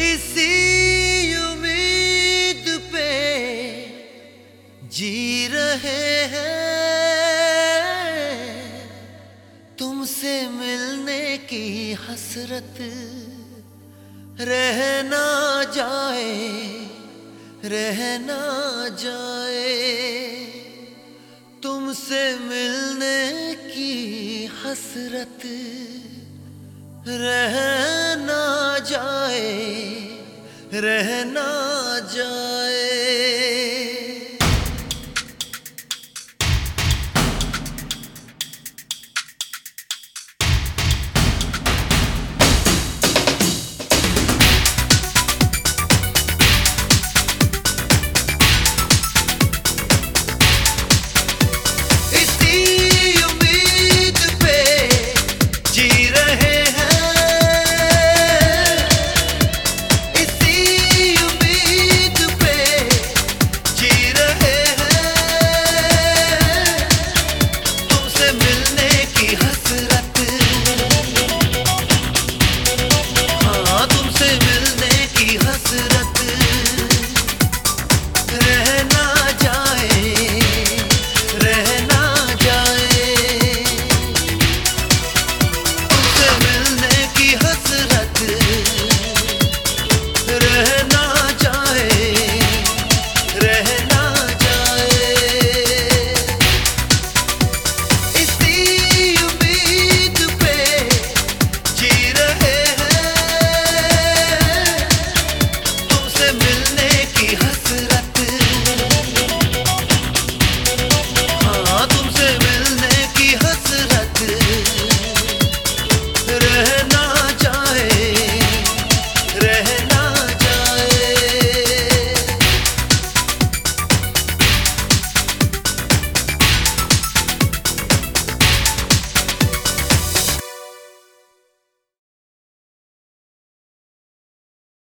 इसी उम्मीद पे जी रहे हैं। तुमसे मिलने की हसरत रहना जाए रहना जाए। तुमसे मिलने की हसरत रहना जाए। रहना जाए।